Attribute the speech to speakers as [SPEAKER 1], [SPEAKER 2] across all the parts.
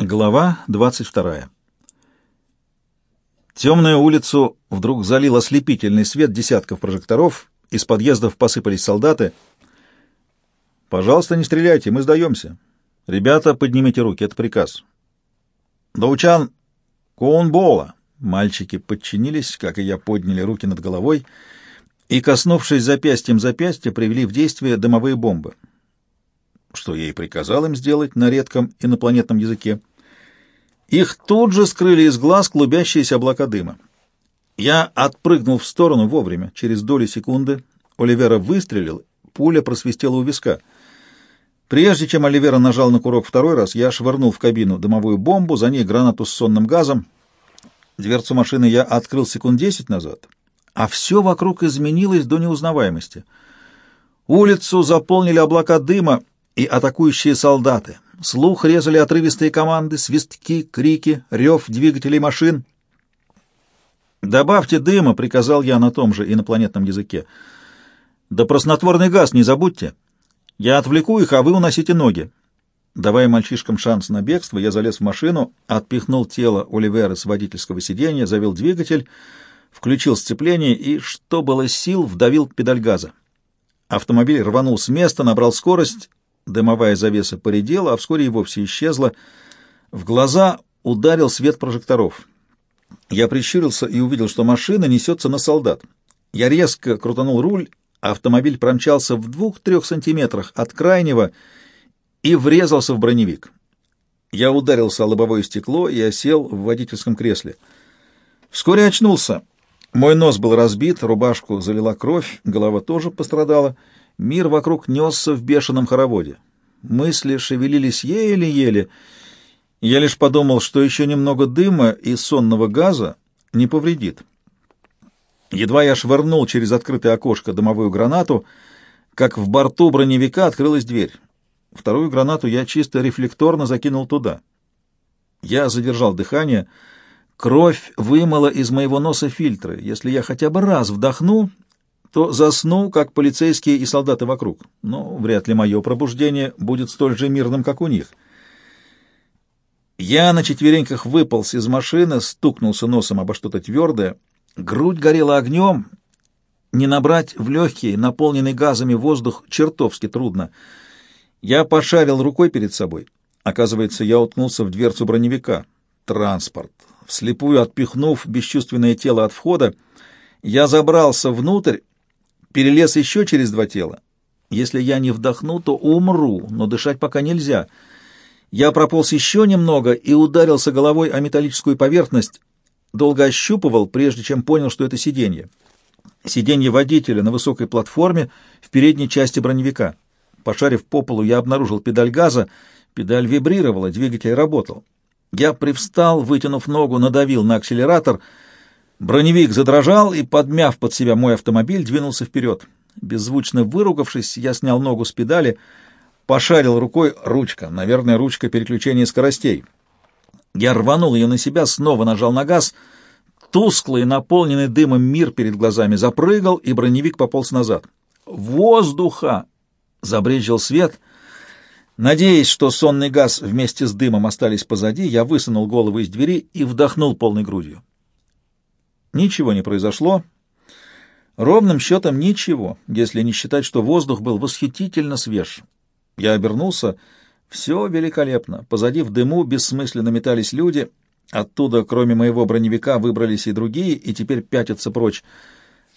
[SPEAKER 1] Глава 22. Темную улицу вдруг залил ослепительный свет десятков прожекторов, из подъездов посыпались солдаты. «Пожалуйста, не стреляйте, мы сдаемся. Ребята, поднимите руки, это приказ». «Доучан Коунбола!» Мальчики подчинились, как и я, подняли руки над головой и, коснувшись запястьем запястья, привели в действие дымовые бомбы что я и приказал им сделать на редком инопланетном языке. Их тут же скрыли из глаз клубящиеся облака дыма. Я отпрыгнул в сторону вовремя. Через доли секунды Оливера выстрелил, пуля просвистела у виска. Прежде чем Оливера нажал на курок второй раз, я швырнул в кабину дымовую бомбу, за ней гранату с сонным газом. Дверцу машины я открыл секунд десять назад, а все вокруг изменилось до неузнаваемости. Улицу заполнили облака дыма, и атакующие солдаты. Слух резали отрывистые команды, свистки, крики, рев двигателей машин. «Добавьте дыма», — приказал я на том же инопланетном языке. «Да проснотворный газ не забудьте. Я отвлеку их, а вы уносите ноги». Давая мальчишкам шанс на бегство, я залез в машину, отпихнул тело Оливера с водительского сиденья, завел двигатель, включил сцепление и, что было сил, вдавил педаль газа. Автомобиль рванул с места, набрал скорость Дымовая завеса поредела, а вскоре и вовсе исчезла. В глаза ударил свет прожекторов. Я прищурился и увидел, что машина несется на солдат. Я резко крутанул руль, автомобиль промчался в двух-трех сантиметрах от крайнего и врезался в броневик. Я ударился о лобовое стекло и осел в водительском кресле. Вскоре очнулся. Мой нос был разбит, рубашку залила кровь, голова тоже пострадала — Мир вокруг несся в бешеном хороводе. Мысли шевелились еле-еле. Я лишь подумал, что еще немного дыма и сонного газа не повредит. Едва я швырнул через открытое окошко дымовую гранату, как в борту броневика открылась дверь. Вторую гранату я чисто рефлекторно закинул туда. Я задержал дыхание. Кровь вымыла из моего носа фильтры. Если я хотя бы раз вдохну, то засну, как полицейские и солдаты вокруг. Но вряд ли мое пробуждение будет столь же мирным, как у них. Я на четвереньках выполз из машины, стукнулся носом обо что-то твердое. Грудь горела огнем. Не набрать в легкий, наполненный газами воздух чертовски трудно. Я пошарил рукой перед собой. Оказывается, я уткнулся в дверцу броневика. Транспорт. Вслепую отпихнув бесчувственное тело от входа, я забрался внутрь перелез еще через два тела. Если я не вдохну, то умру, но дышать пока нельзя. Я прополз еще немного и ударился головой о металлическую поверхность, долго ощупывал, прежде чем понял, что это сиденье. Сиденье водителя на высокой платформе в передней части броневика. Пошарив по полу, я обнаружил педаль газа. Педаль вибрировала, двигатель работал. Я привстал, вытянув ногу, надавил на акселератор — Броневик задрожал и, подмяв под себя мой автомобиль, двинулся вперед. Беззвучно выругавшись, я снял ногу с педали, пошарил рукой ручка, наверное, ручка переключения скоростей. Я рванул ее на себя, снова нажал на газ. Тусклый, наполненный дымом мир перед глазами запрыгал, и броневик пополз назад. «Воздуха!» — забрежил свет. Надеясь, что сонный газ вместе с дымом остались позади, я высунул голову из двери и вдохнул полной грудью. Ничего не произошло. Ровным счетом ничего, если не считать, что воздух был восхитительно свеж. Я обернулся. Все великолепно. Позади в дыму бессмысленно метались люди. Оттуда, кроме моего броневика, выбрались и другие, и теперь пятятся прочь.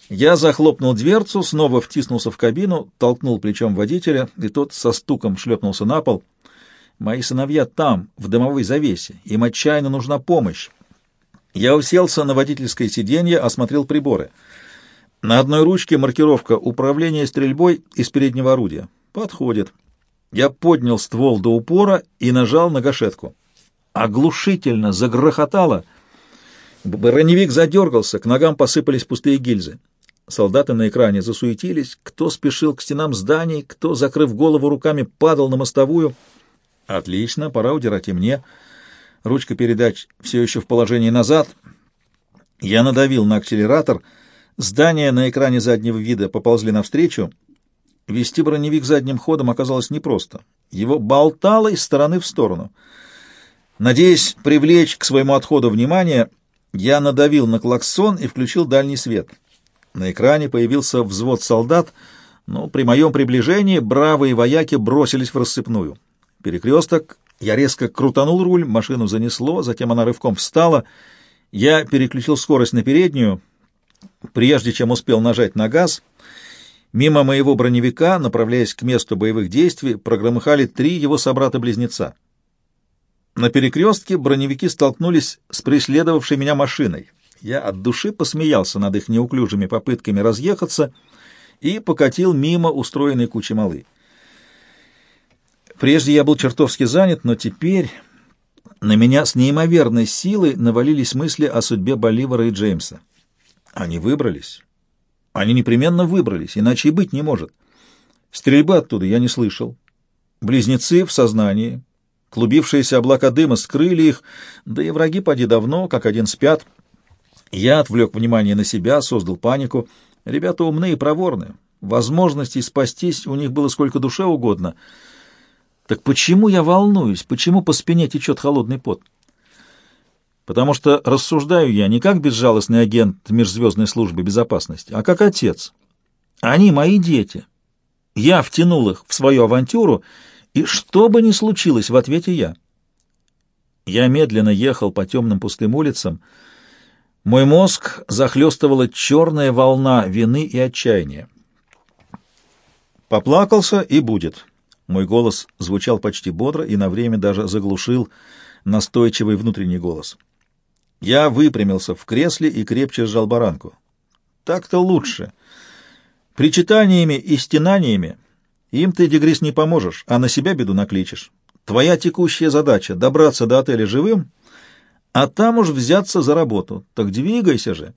[SPEAKER 1] Я захлопнул дверцу, снова втиснулся в кабину, толкнул плечом водителя, и тот со стуком шлепнулся на пол. Мои сыновья там, в дымовой завесе. Им отчаянно нужна помощь. Я уселся на водительское сиденье, осмотрел приборы. На одной ручке маркировка «Управление стрельбой из переднего орудия». Подходит. Я поднял ствол до упора и нажал на гашетку. Оглушительно загрохотало. Броневик задергался, к ногам посыпались пустые гильзы. Солдаты на экране засуетились, кто спешил к стенам зданий, кто, закрыв голову руками, падал на мостовую. «Отлично, пора удирать и мне». Ручка передач все еще в положении назад. Я надавил на акселератор. Здания на экране заднего вида поползли навстречу. Вести броневик задним ходом оказалось непросто. Его болтало из стороны в сторону. Надеясь привлечь к своему отходу внимание, я надавил на клаксон и включил дальний свет. На экране появился взвод солдат, но при моем приближении бравые вояки бросились в рассыпную. Перекресток, я резко крутанул руль, машину занесло, затем она рывком встала. Я переключил скорость на переднюю, прежде чем успел нажать на газ. Мимо моего броневика, направляясь к месту боевых действий, прогромыхали три его собрата-близнеца. На перекрестке броневики столкнулись с преследовавшей меня машиной. Я от души посмеялся над их неуклюжими попытками разъехаться и покатил мимо устроенной кучи малы. Прежде я был чертовски занят, но теперь на меня с неимоверной силой навалились мысли о судьбе Боливара и Джеймса. Они выбрались. Они непременно выбрались, иначе и быть не может. Стрельбы оттуда я не слышал. Близнецы в сознании. Клубившиеся облака дыма скрыли их, да и враги поди давно, как один спят. Я отвлек внимание на себя, создал панику. Ребята умные и проворные. Возможностей спастись у них было сколько душе угодно. Так почему я волнуюсь? Почему по спине течет холодный пот? Потому что рассуждаю я не как безжалостный агент Межзвездной службы безопасности, а как отец. Они мои дети. Я втянул их в свою авантюру, и что бы ни случилось, в ответе я. Я медленно ехал по темным пустым улицам. Мой мозг захлестывала черная волна вины и отчаяния. Поплакался и будет. Мой голос звучал почти бодро и на время даже заглушил настойчивый внутренний голос. Я выпрямился в кресле и крепче сжал баранку. Так-то лучше. Причитаниями и стенаниями им ты, Дегрис, не поможешь, а на себя беду накличешь. Твоя текущая задача — добраться до отеля живым, а там уж взяться за работу. Так двигайся же.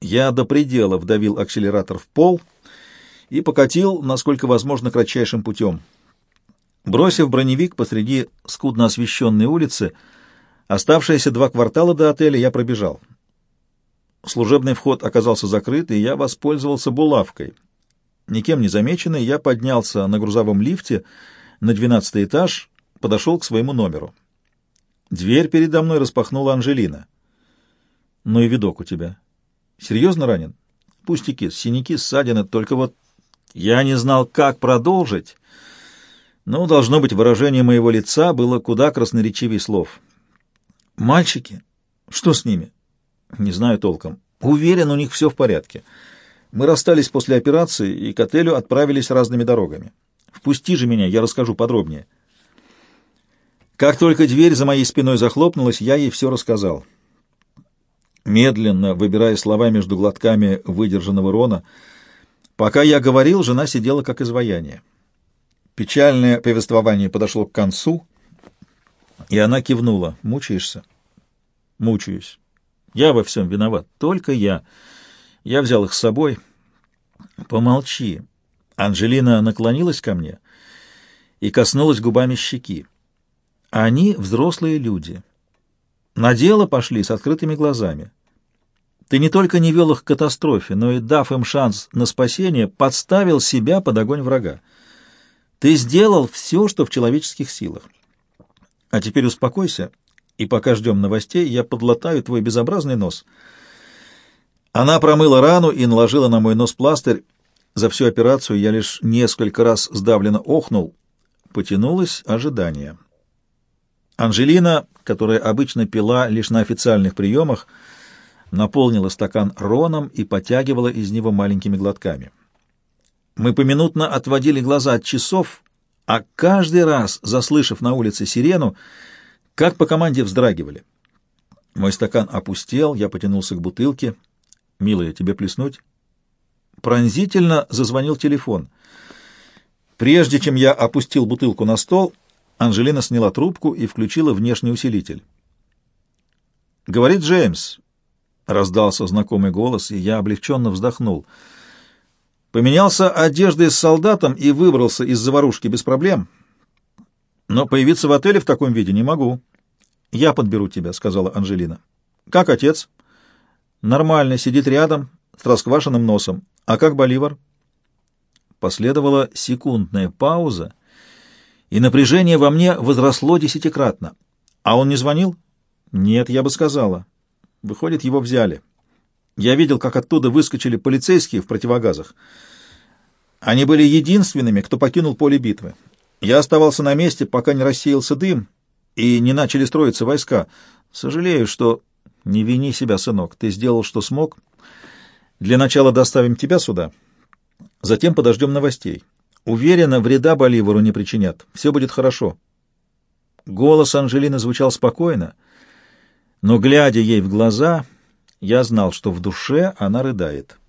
[SPEAKER 1] Я до предела вдавил акселератор в пол и покатил, насколько возможно, кратчайшим путем. Бросив броневик посреди скудно освещенной улицы, оставшиеся два квартала до отеля я пробежал. Служебный вход оказался закрыт, и я воспользовался булавкой — Никем не замеченный, я поднялся на грузовом лифте на двенадцатый этаж, подошел к своему номеру. Дверь передо мной распахнула Анжелина. «Ну и видок у тебя. Серьезно ранен?» «Пустяки, синяки, ссадины, только вот я не знал, как продолжить». Но, должно быть, выражение моего лица было куда красноречивее слов. «Мальчики? Что с ними?» «Не знаю толком. Уверен, у них все в порядке». Мы расстались после операции и к отелю отправились разными дорогами. Впусти же меня, я расскажу подробнее. Как только дверь за моей спиной захлопнулась, я ей все рассказал. Медленно, выбирая слова между глотками выдержанного рона, пока я говорил, жена сидела как изваяние. Печальное повествование подошло к концу, и она кивнула. «Мучаешься?» «Мучаюсь. Я во всем виноват. Только я». Я взял их с собой. Помолчи. Анжелина наклонилась ко мне и коснулась губами щеки. Они взрослые люди. На дело пошли с открытыми глазами. Ты не только не вел их к катастрофе, но и, дав им шанс на спасение, подставил себя под огонь врага. Ты сделал все, что в человеческих силах. А теперь успокойся, и пока ждем новостей, я подлатаю твой безобразный нос — она промыла рану и наложила на мой нос пластырь. За всю операцию я лишь несколько раз сдавленно охнул. Потянулось ожидание. Анжелина, которая обычно пила лишь на официальных приемах, наполнила стакан роном и потягивала из него маленькими глотками. Мы поминутно отводили глаза от часов, а каждый раз, заслышав на улице сирену, как по команде вздрагивали. Мой стакан опустел, я потянулся к бутылке — «Милая, тебе плеснуть?» Пронзительно зазвонил телефон. Прежде чем я опустил бутылку на стол, Анжелина сняла трубку и включила внешний усилитель. «Говорит Джеймс», — раздался знакомый голос, и я облегченно вздохнул. «Поменялся одеждой с солдатом и выбрался из заварушки без проблем. Но появиться в отеле в таком виде не могу». «Я подберу тебя», — сказала Анжелина. «Как отец?» Нормально, сидит рядом, с расквашенным носом. А как Боливар? Последовала секундная пауза, и напряжение во мне возросло десятикратно. А он не звонил? Нет, я бы сказала. Выходит, его взяли. Я видел, как оттуда выскочили полицейские в противогазах. Они были единственными, кто покинул поле битвы. Я оставался на месте, пока не рассеялся дым и не начали строиться войска. Сожалею, что... Не вини себя, сынок, ты сделал, что смог. Для начала доставим тебя сюда, затем подождем новостей. Уверена, вреда Боливару не причинят. Все будет хорошо. Голос Анжелины звучал спокойно, но, глядя ей в глаза, я знал, что в душе она рыдает.